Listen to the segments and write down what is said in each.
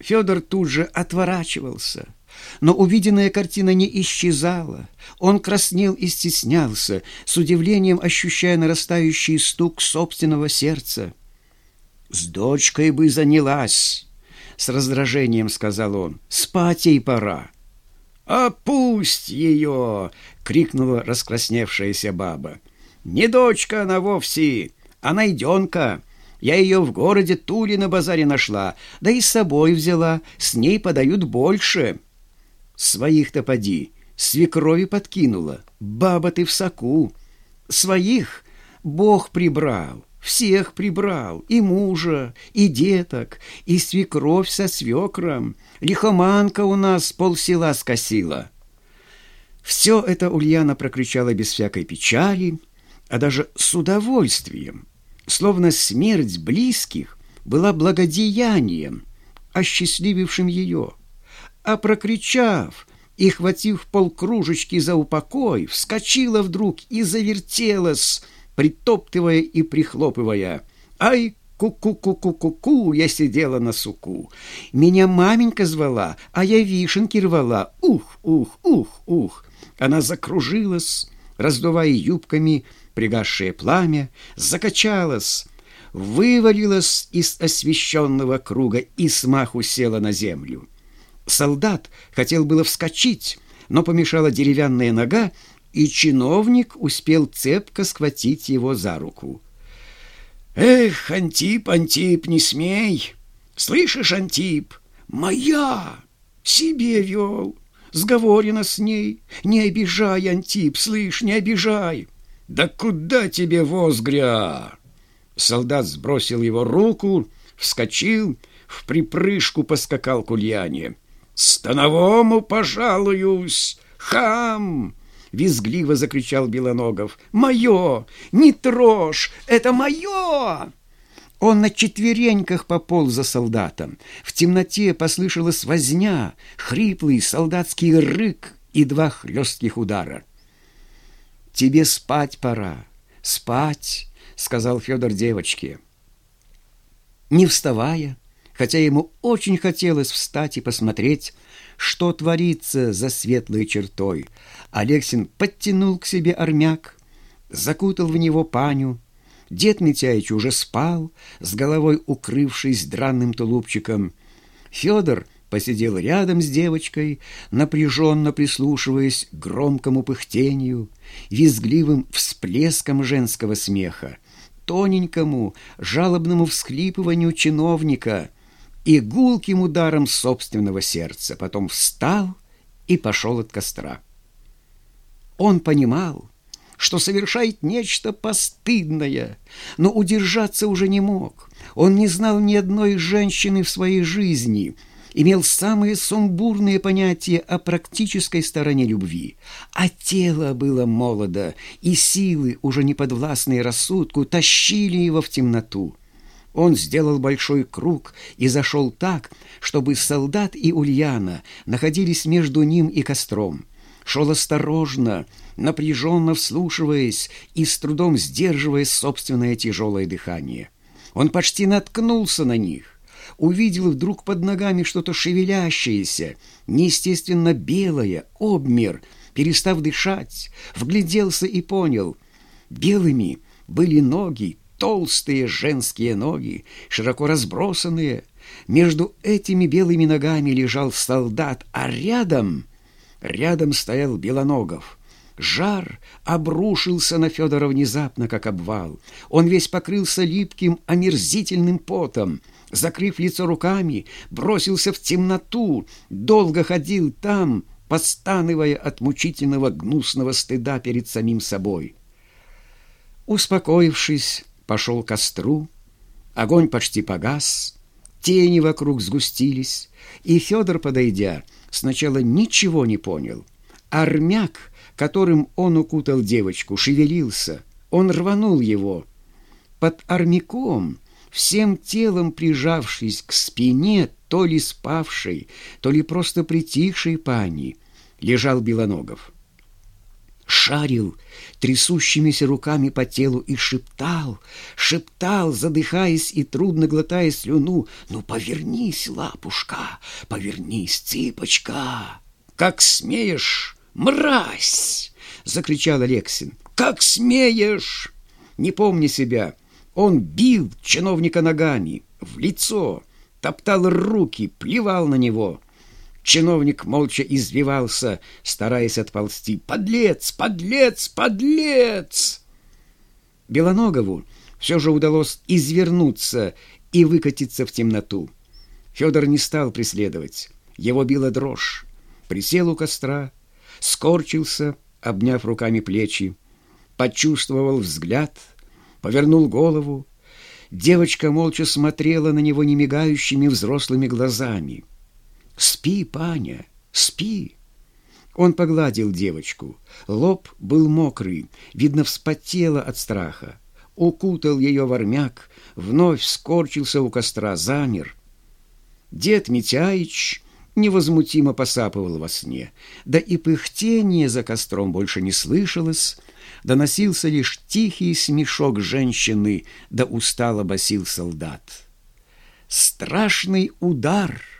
Федор тут же отворачивался, но увиденная картина не исчезала. Он краснел и стеснялся, с удивлением ощущая нарастающий стук собственного сердца. «С дочкой бы занялась!» — с раздражением сказал он. «Спать ей пора!» «А пусть ее!» — крикнула раскрасневшаяся баба. «Не дочка она вовсе, а найденка!» Я ее в городе Тули на базаре нашла, да и с собой взяла, с ней подают больше. Своих-то поди, свекрови подкинула, баба ты в соку. Своих Бог прибрал, всех прибрал, и мужа, и деток, и свекровь со свекром. Лихоманка у нас полсела скосила. Все это Ульяна прокричала без всякой печали, а даже с удовольствием, словно смерть близких была благодеянием, осчастливившим ее. А прокричав и хватив полкружечки за упокой, вскочила вдруг и завертелась, притоптывая и прихлопывая. «Ай, ку-ку-ку-ку-ку-ку!» Я сидела на суку. Меня маменька звала, а я вишенки рвала. Ух, ух, ух, ух! Она закружилась, раздувая юбками, пригасшее пламя, закачалось, вывалилось из освещенного круга и смаху села на землю. Солдат хотел было вскочить, но помешала деревянная нога, и чиновник успел цепко схватить его за руку. «Эх, Антип, Антип, не смей! Слышишь, Антип, моя! Себе вел! Сговорено с ней! Не обижай, Антип, слышь, не обижай!» «Да куда тебе, возгря?» Солдат сбросил его руку, вскочил, в припрыжку поскакал к Ульяне. «Становому пожалуюсь! Хам!» — визгливо закричал Белоногов. «Мое! Не трожь! Это мое!» Он на четвереньках пополз за солдатом. В темноте послышалась возня, хриплый солдатский рык и два хлестких удара. «Тебе спать пора, спать», — сказал Федор девочке. Не вставая, хотя ему очень хотелось встать и посмотреть, что творится за светлой чертой, Алексин подтянул к себе армяк, закутал в него паню. Дед Митяич уже спал, с головой укрывшись дранным тулупчиком. Федор — посидел рядом с девочкой, напряженно прислушиваясь к громкому пыхтению, визгливым всплеском женского смеха, тоненькому жалобному всхлипыванию чиновника и гулким ударом собственного сердца. Потом встал и пошел от костра. Он понимал, что совершает нечто постыдное, но удержаться уже не мог. Он не знал ни одной женщины в своей жизни — имел самые сумбурные понятия о практической стороне любви, а тело было молодо, и силы, уже не подвластные рассудку, тащили его в темноту. Он сделал большой круг и зашел так, чтобы солдат и Ульяна находились между ним и костром. Шел осторожно, напряженно вслушиваясь и с трудом сдерживая собственное тяжелое дыхание. Он почти наткнулся на них увидел вдруг под ногами что-то шевелящееся, неестественно белое, обмер, перестав дышать, вгляделся и понял. Белыми были ноги, толстые женские ноги, широко разбросанные. Между этими белыми ногами лежал солдат, а рядом, рядом стоял Белоногов. Жар обрушился на Федора внезапно, как обвал. Он весь покрылся липким, омерзительным потом — закрыв лицо руками, бросился в темноту, долго ходил там, постанывая от мучительного гнусного стыда перед самим собой. Успокоившись, пошел к костру, огонь почти погас, тени вокруг сгустились, и Федор, подойдя, сначала ничего не понял. Армяк, которым он укутал девочку, шевелился, он рванул его. Под армяком всем телом прижавшись к спине то ли спавшей, то ли просто притихшей пани, лежал Белоногов. шарил трясущимися руками по телу и шептал, шептал, задыхаясь и трудно глотая слюну, «Ну, повернись, лапушка, повернись, цыпочка!» «Как смеешь, мразь!» — закричал Алексин. «Как смеешь!» Не помня себя, он бил чиновника ногами в лицо, топтал руки, плевал на него — Чиновник молча извивался, стараясь отползти. «Подлец! Подлец! Подлец!» Белоногову все же удалось извернуться и выкатиться в темноту. Федор не стал преследовать. Его била дрожь. Присел у костра, скорчился, обняв руками плечи, почувствовал взгляд, повернул голову. Девочка молча смотрела на него немигающими взрослыми глазами. «Спи, Паня, спи!» Он погладил девочку. Лоб был мокрый, видно, вспотела от страха. Укутал ее в армяк, вновь скорчился у костра, замер. Дед Митяич невозмутимо посапывал во сне, да и пыхтение за костром больше не слышалось, доносился лишь тихий смешок женщины, да устало басил солдат. Страшный удар —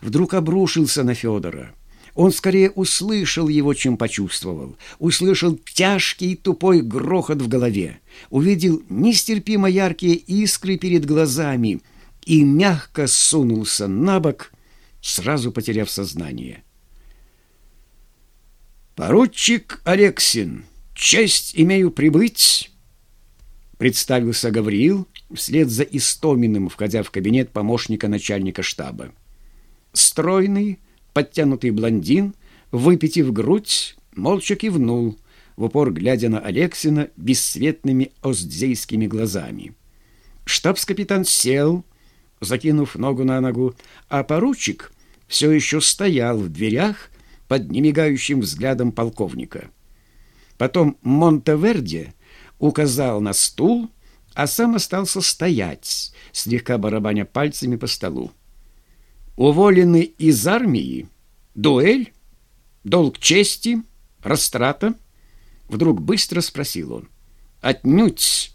вдруг обрушился на Федора. Он скорее услышал его, чем почувствовал. Услышал тяжкий тупой грохот в голове. Увидел нестерпимо яркие искры перед глазами и мягко сунулся на бок, сразу потеряв сознание. «Поручик Алексин, честь имею прибыть!» Представился Гавриил вслед за Истоминым, входя в кабинет помощника начальника штаба. Стройный, подтянутый блондин, выпитив грудь, молча кивнул, в упор глядя на Алексина бесцветными оздзейскими глазами. Штабс-капитан сел, закинув ногу на ногу, а поручик все еще стоял в дверях под немигающим взглядом полковника. Потом Монтеверде указал на стул, а сам остался стоять, слегка барабаня пальцами по столу. Уволены из армии? Дуэль? Долг чести? Растрата? Вдруг быстро спросил он. Отнюдь!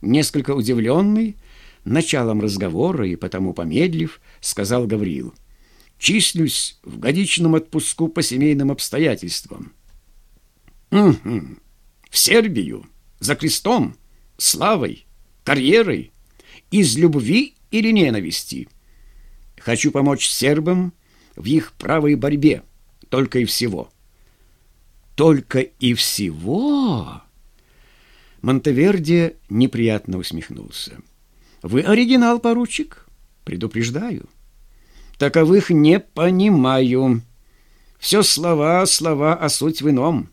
Несколько удивленный, началом разговора и потому помедлив, сказал Гавриил. Числюсь в годичном отпуску по семейным обстоятельствам. Угу. В Сербию, за крестом, славой, карьерой, из любви или ненависти – Хочу помочь сербам в их правой борьбе, только и всего. Только и всего? Монтеверди неприятно усмехнулся. Вы оригинал, поручик? Предупреждаю. Таковых не понимаю. Все слова, слова, а суть в ином.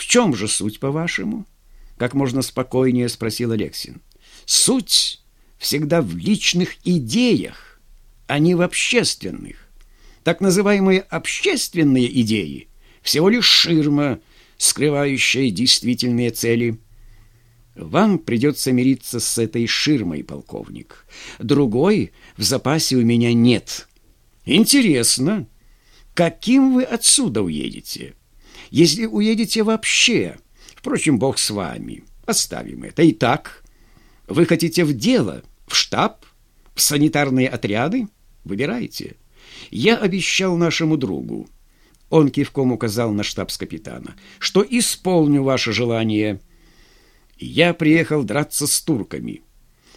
В чем же суть, по-вашему? Как можно спокойнее спросил Алексин. Суть всегда в личных идеях а не в общественных. Так называемые общественные идеи – всего лишь ширма, скрывающая действительные цели. Вам придется мириться с этой ширмой, полковник. Другой в запасе у меня нет. Интересно, каким вы отсюда уедете? Если уедете вообще, впрочем, бог с вами, оставим это. И так, вы хотите в дело, в штаб, в санитарные отряды? Выбирайте. Я обещал нашему другу, он кивком указал на штабс-капитана, что исполню ваше желание. Я приехал драться с турками.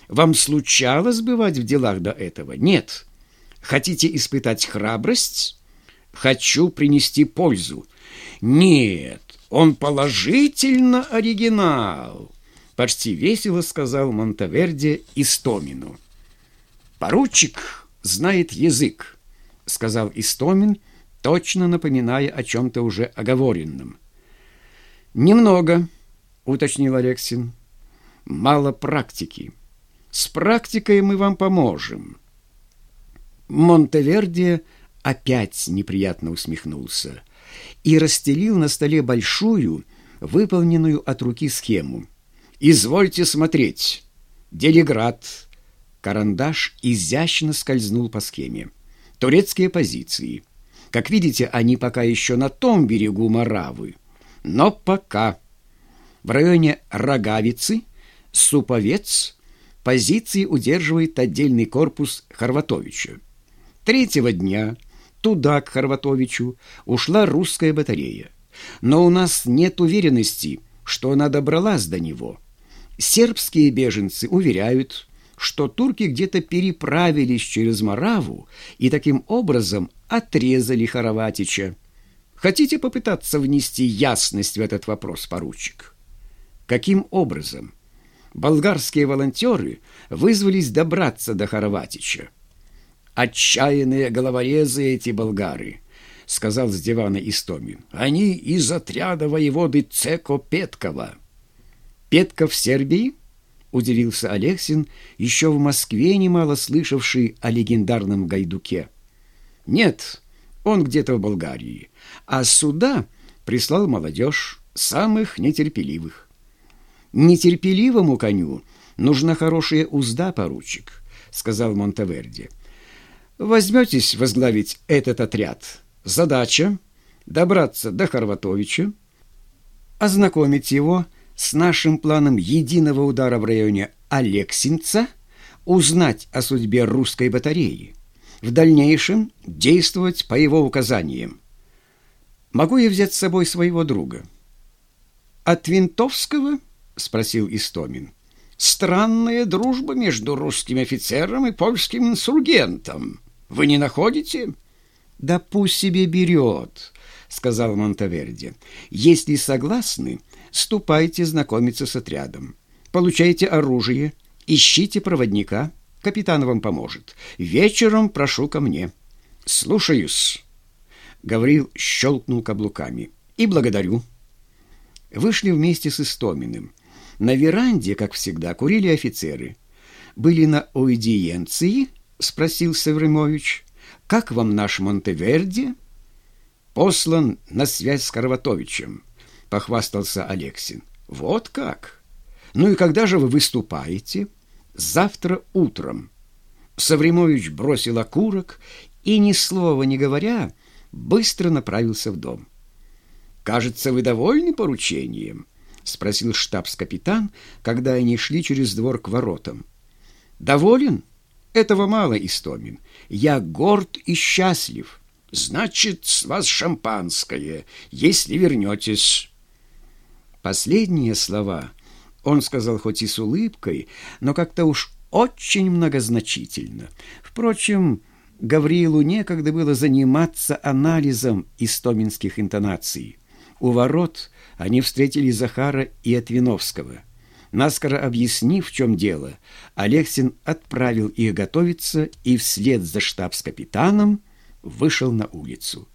Вам случалось бывать в делах до этого? Нет. Хотите испытать храбрость? Хочу принести пользу. Нет, он положительно оригинал. Почти весело сказал Монтеверде Истомину. Поручик знает язык», — сказал Истомин, точно напоминая о чем-то уже оговоренном. «Немного», — уточнил Алексин. «Мало практики. С практикой мы вам поможем». Монтеверди опять неприятно усмехнулся и расстелил на столе большую, выполненную от руки схему. «Извольте смотреть. Делиград, Карандаш изящно скользнул по схеме. Турецкие позиции. Как видите, они пока еще на том берегу Моравы. Но пока в районе Рогавицы Суповец позиции удерживает отдельный корпус Хорватовича. Третьего дня туда, к Хорватовичу, ушла русская батарея. Но у нас нет уверенности, что она добралась до него. Сербские беженцы уверяют, что турки где-то переправились через Мораву и таким образом отрезали Хороватича. Хотите попытаться внести ясность в этот вопрос, поручик? Каким образом болгарские волонтеры вызвались добраться до Хороватича? Отчаянные головорезы эти болгары, сказал с дивана Истомин. Они из отряда воеводы Цеко Петкова. Петков в Сербии? Удивился Алексин, еще в Москве немало слышавший о легендарном Гайдуке. Нет, он где-то в Болгарии, а сюда прислал молодежь, самых нетерпеливых. Нетерпеливому коню нужна хорошая узда, поручик, сказал Монтеверди. Возьметесь возглавить этот отряд. Задача — добраться до Хорватовича, ознакомить его с нашим планом единого удара в районе Алексинца, узнать о судьбе русской батареи, в дальнейшем действовать по его указаниям. Могу я взять с собой своего друга? От Винтовского? спросил Истомин. Странная дружба между русским офицером и польским инсургентом. Вы не находите? Да пусть себе берет, сказал Монтаверди. Если согласны, ступайте знакомиться с отрядом. Получайте оружие, ищите проводника. Капитан вам поможет. Вечером прошу ко мне. Слушаюсь. Гаврил щелкнул каблуками. И благодарю. Вышли вместе с Истоминым. На веранде, как всегда, курили офицеры. Были на аудиенции —— спросил Севремович. «Как вам наш Монтеверди?» «Послан на связь с Карватовичем», — похвастался Алексин. «Вот как? Ну и когда же вы выступаете?» «Завтра утром». Савремович бросил окурок и, ни слова не говоря, быстро направился в дом. «Кажется, вы довольны поручением?» — спросил штабс-капитан, когда они шли через двор к воротам. «Доволен?» Этого мало, Истомин. Я горд и счастлив. Значит, с вас шампанское, если вернетесь. Последние слова он сказал хоть и с улыбкой, но как-то уж очень многозначительно. Впрочем, Гавриилу некогда было заниматься анализом истоминских интонаций. У ворот они встретили Захара и Отвиновского – Наскоро объяснив, в чем дело, Алексин отправил их готовиться и вслед за штабс-капитаном вышел на улицу.